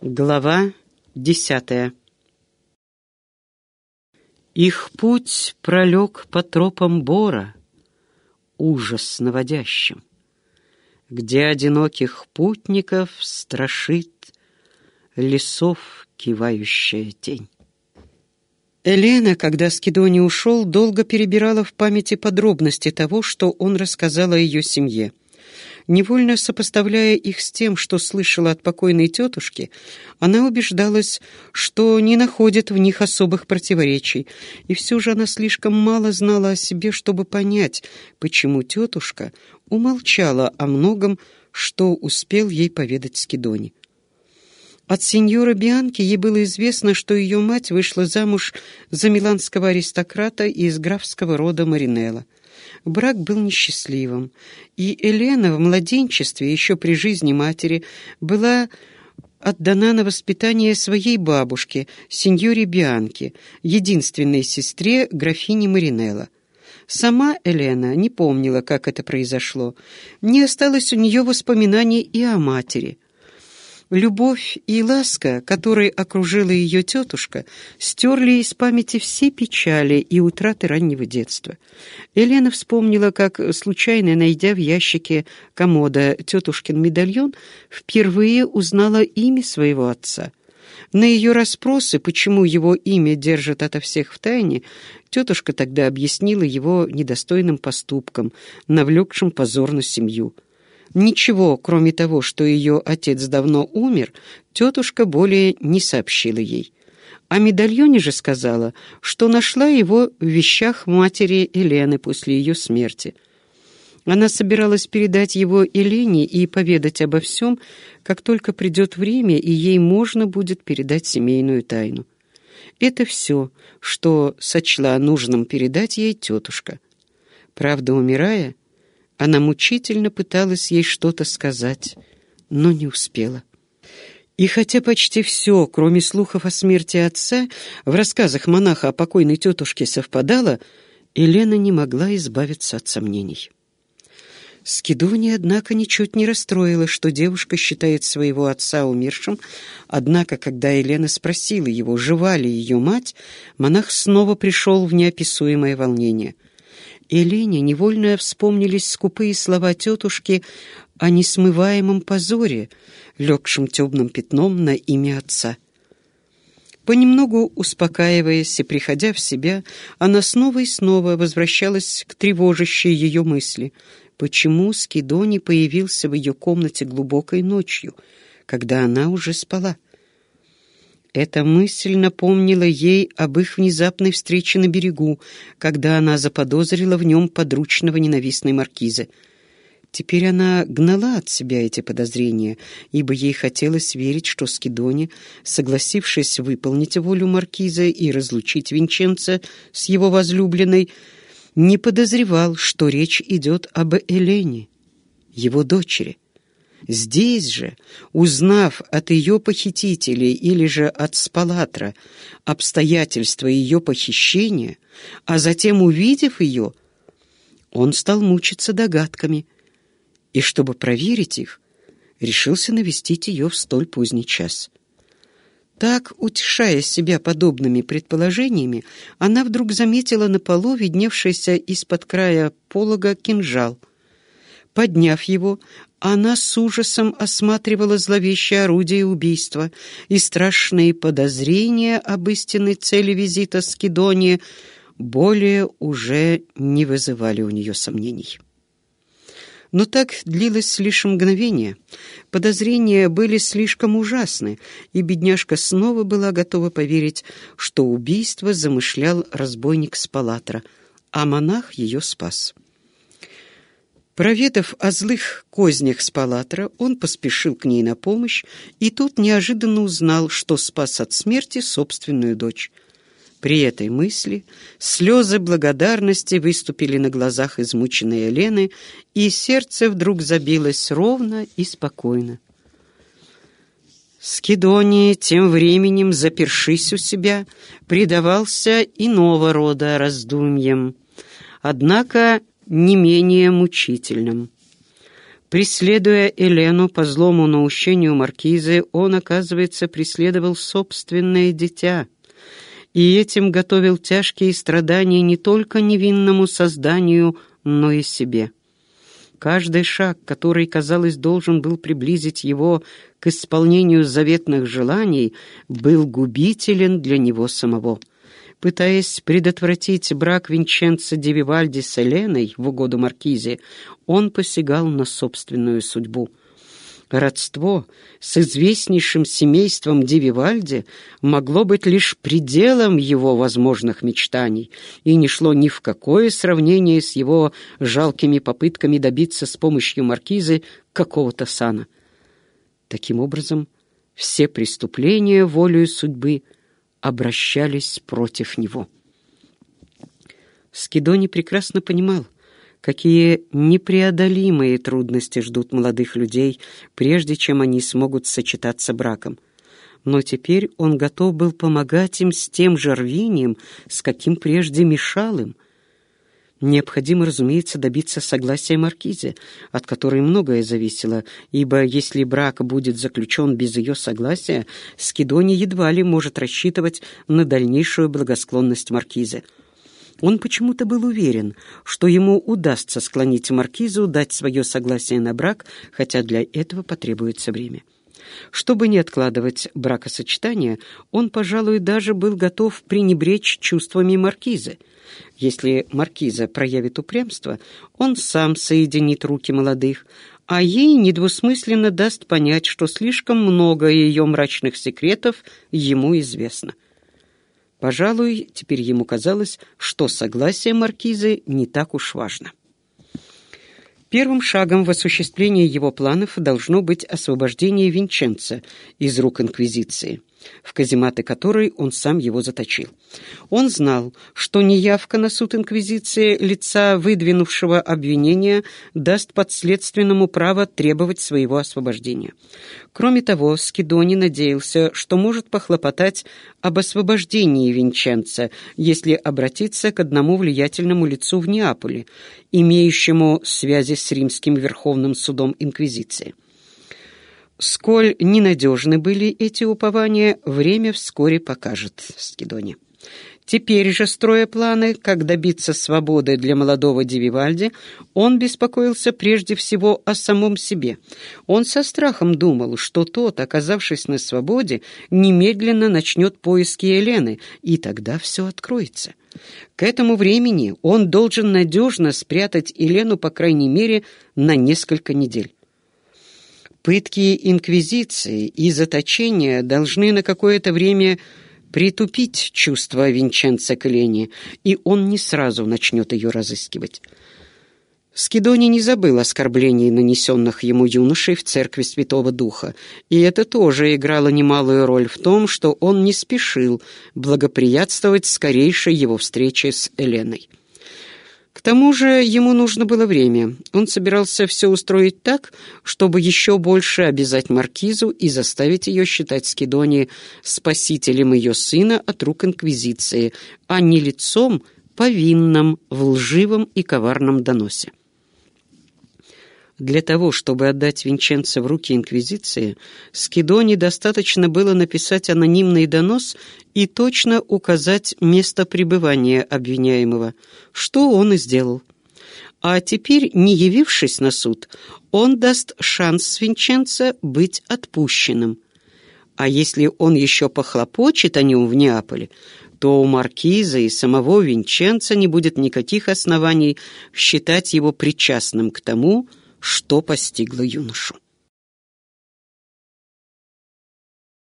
Глава десятая Их путь пролег по тропам Бора, ужас наводящим, Где одиноких путников страшит лесов кивающая тень. Елена, когда Скидони ушел, долго перебирала в памяти подробности того, что он рассказал о ее семье. Невольно сопоставляя их с тем, что слышала от покойной тетушки, она убеждалась, что не находит в них особых противоречий, и все же она слишком мало знала о себе, чтобы понять, почему тетушка умолчала о многом, что успел ей поведать Скидони. От сеньора Бианки ей было известно, что ее мать вышла замуж за миланского аристократа из графского рода Маринелла. Брак был несчастливым, и Елена в младенчестве, еще при жизни матери, была отдана на воспитание своей бабушке, сеньоре Бианки, единственной сестре графини Маринелла. Сама Елена не помнила, как это произошло. Не осталось у нее воспоминаний и о матери — Любовь и ласка, которой окружила ее тетушка, стерли из памяти все печали и утраты раннего детства. Елена вспомнила, как, случайно найдя в ящике комода тетушкин медальон, впервые узнала имя своего отца. На ее расспросы, почему его имя держат ото всех в тайне, тетушка тогда объяснила его недостойным поступком, навлекшим позор на семью. Ничего, кроме того, что ее отец давно умер, тетушка более не сообщила ей. О медальоне же сказала, что нашла его в вещах матери Елены после ее смерти. Она собиралась передать его Елене и поведать обо всем, как только придет время, и ей можно будет передать семейную тайну. Это все, что сочла нужным передать ей тетушка. Правда, умирая, она мучительно пыталась ей что-то сказать, но не успела. И хотя почти все, кроме слухов о смерти отца, в рассказах монаха о покойной тетушке совпадало, Елена не могла избавиться от сомнений. Скидония, однако, ничуть не расстроила, что девушка считает своего отца умершим, однако, когда Елена спросила его, жива ли ее мать, монах снова пришел в неописуемое волнение — Елене невольно вспомнились скупые слова тетушки о несмываемом позоре, легшем темным пятном на имя отца. Понемногу успокаиваясь и приходя в себя, она снова и снова возвращалась к тревожащей ее мысли. Почему Скидони появился в ее комнате глубокой ночью, когда она уже спала? Эта мысль напомнила ей об их внезапной встрече на берегу, когда она заподозрила в нем подручного ненавистной маркизы. Теперь она гнала от себя эти подозрения, ибо ей хотелось верить, что Скидони, согласившись выполнить волю маркиза и разлучить Винченца с его возлюбленной, не подозревал, что речь идет об Элене, его дочери. Здесь же, узнав от ее похитителей или же от Спалатра обстоятельства ее похищения, а затем увидев ее, он стал мучиться догадками, и, чтобы проверить их, решился навестить ее в столь поздний час. Так, утешая себя подобными предположениями, она вдруг заметила на полу видневшийся из-под края полога кинжал. Подняв его, она с ужасом осматривала зловещее орудие убийства, и страшные подозрения об истинной цели визита Скидония более уже не вызывали у нее сомнений. Но так длилось лишь мгновение. Подозрения были слишком ужасны, и бедняжка снова была готова поверить, что убийство замышлял разбойник с палатра, а монах ее спас. Проведав о злых кознях Спалатра, он поспешил к ней на помощь и тут неожиданно узнал, что спас от смерти собственную дочь. При этой мысли слезы благодарности выступили на глазах измученной Елены, и сердце вдруг забилось ровно и спокойно. Скидоний, тем временем, запершись у себя, предавался иного рода раздумьям. Однако не менее мучительным. Преследуя Елену по злому наущению маркизы, он, оказывается, преследовал собственное дитя и этим готовил тяжкие страдания не только невинному созданию, но и себе. Каждый шаг, который, казалось, должен был приблизить его к исполнению заветных желаний, был губителен для него самого. Пытаясь предотвратить брак Винченца де Вивальди с Эленой в угоду Маркизе, он посягал на собственную судьбу. Родство с известнейшим семейством Дививальди могло быть лишь пределом его возможных мечтаний и не шло ни в какое сравнение с его жалкими попытками добиться с помощью маркизы какого-то сана. Таким образом, все преступления волею судьбы обращались против него. Скидони прекрасно понимал — какие непреодолимые трудности ждут молодых людей, прежде чем они смогут сочетаться браком. Но теперь он готов был помогать им с тем же рвением, с каким прежде мешал им. Необходимо, разумеется, добиться согласия Маркизе, от которой многое зависело, ибо если брак будет заключен без ее согласия, Скидони едва ли может рассчитывать на дальнейшую благосклонность Маркизы. Он почему-то был уверен, что ему удастся склонить маркизу дать свое согласие на брак, хотя для этого потребуется время. Чтобы не откладывать бракосочетание, он, пожалуй, даже был готов пренебречь чувствами маркизы. Если маркиза проявит упрямство, он сам соединит руки молодых, а ей недвусмысленно даст понять, что слишком много ее мрачных секретов ему известно. Пожалуй, теперь ему казалось, что согласие маркизы не так уж важно. Первым шагом в осуществлении его планов должно быть освобождение Винченца из рук Инквизиции в казематы которой он сам его заточил. Он знал, что неявка на суд Инквизиции лица, выдвинувшего обвинение, даст подследственному право требовать своего освобождения. Кроме того, Скидони надеялся, что может похлопотать об освобождении Винченца, если обратиться к одному влиятельному лицу в Неаполе, имеющему связи с римским Верховным судом Инквизиции. Сколь ненадежны были эти упования, время вскоре покажет Скидони. Теперь же, строя планы, как добиться свободы для молодого Дививальди, он беспокоился прежде всего о самом себе. Он со страхом думал, что тот, оказавшись на свободе, немедленно начнет поиски Елены, и тогда все откроется. К этому времени он должен надежно спрятать Елену, по крайней мере, на несколько недель. Пытки инквизиции и заточения должны на какое-то время притупить чувство Винченца Клени, и он не сразу начнет ее разыскивать. Скидони не забыл оскорблений, нанесенных ему юношей в церкви Святого Духа, и это тоже играло немалую роль в том, что он не спешил благоприятствовать скорейшей его встрече с Эленой. К тому же ему нужно было время. Он собирался все устроить так, чтобы еще больше обязать Маркизу и заставить ее считать Скидони спасителем ее сына от рук Инквизиции, а не лицом, повинным в лживом и коварном доносе. Для того, чтобы отдать Винченца в руки Инквизиции, Скидони достаточно было написать анонимный донос и точно указать место пребывания обвиняемого, что он и сделал. А теперь, не явившись на суд, он даст шанс Винченца быть отпущенным. А если он еще похлопочет о нем в Неаполе, то у маркиза и самого Винченца не будет никаких оснований считать его причастным к тому, что постигло юношу.